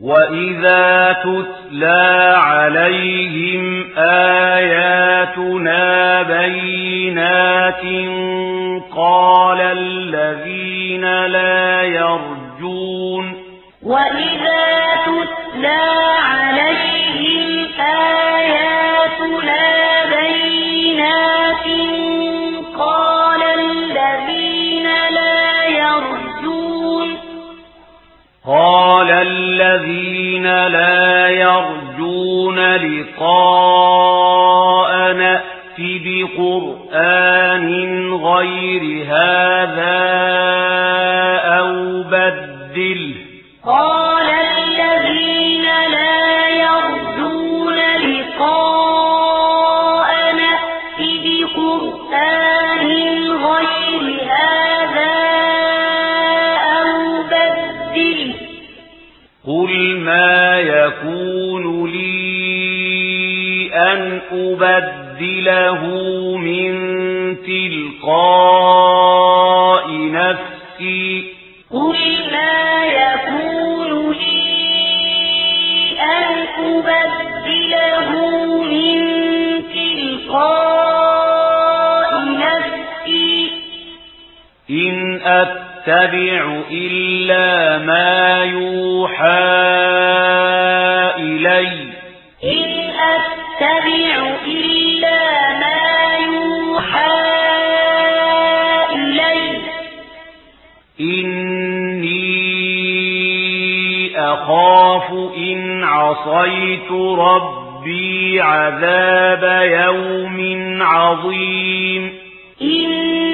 وَإِذَا تُتْلَى عَلَيْهِمْ آيَاتُنَا بَيِّنَاتٍ قَالَ الَّذِينَ لَا يَرْجُونَ وَإِذَا تُتْلَى عَلَيْهِمْ الذين لا يرجون لقاءنا في بقرآن غير هذا أو بدله قال قل ما يكون لي أن أبدله من تلقاء نفسي قل ما يكون لي أن أبدله من تلقاء نفسي إن أبدله أتبع إلا ما يوحى إلي إن أتبع إلا ما يوحى إلي إني أخاف إن عصيت ربي عذاب يوم عظيم إني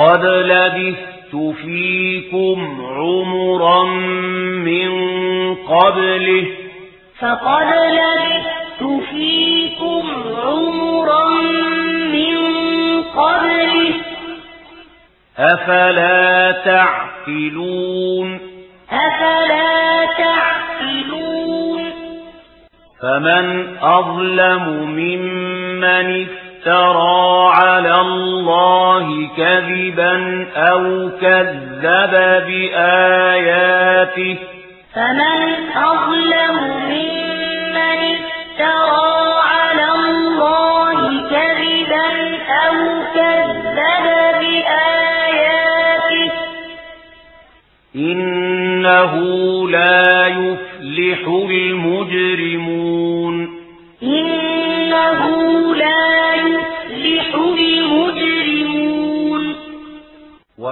لقد لبثت فيكم عمرا من قبله. فقد لبثت فيكم عمرا من قبله. أفلا تعقلون؟ أفلا تعقلون؟ فمن أظلم ممن افتر افترى على الله كذبا أو كذب بآياته. فمن أظلم ممن افترى على الله كذبا أو كذب بآياته. إنه لا يفلح المجرمون. إنه لا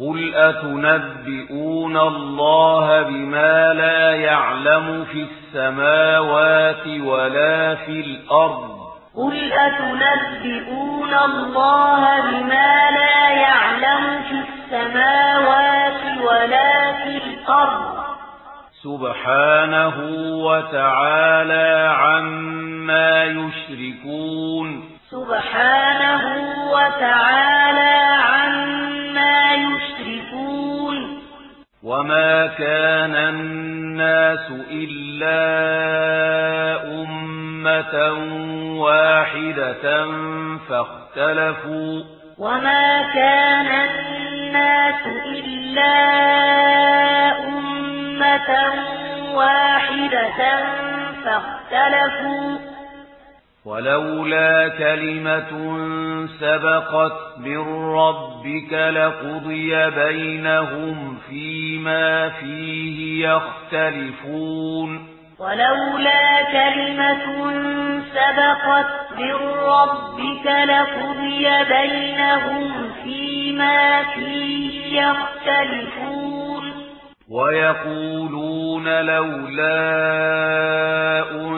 قل أتنبئون الله بما لا يعلم في السماوات ولا في الأرض قل أتنبئون الله بما لا يعلم في السماوات ولا في الأرض سبحانه وتعالى عما يشركون سبحانه وتعالى وما كان الناس إلا أمة واحدة فاختلفوا وما كان الناس إلا أمة واحدة فاختلفوا ولولا كلمة سبقت من ربك لقضي بينهم فيما فيه يختلفون. ولولا كلمة سبقت من ربك لقضي بينهم فيما فيه يختلفون. ويقولون لولا أنت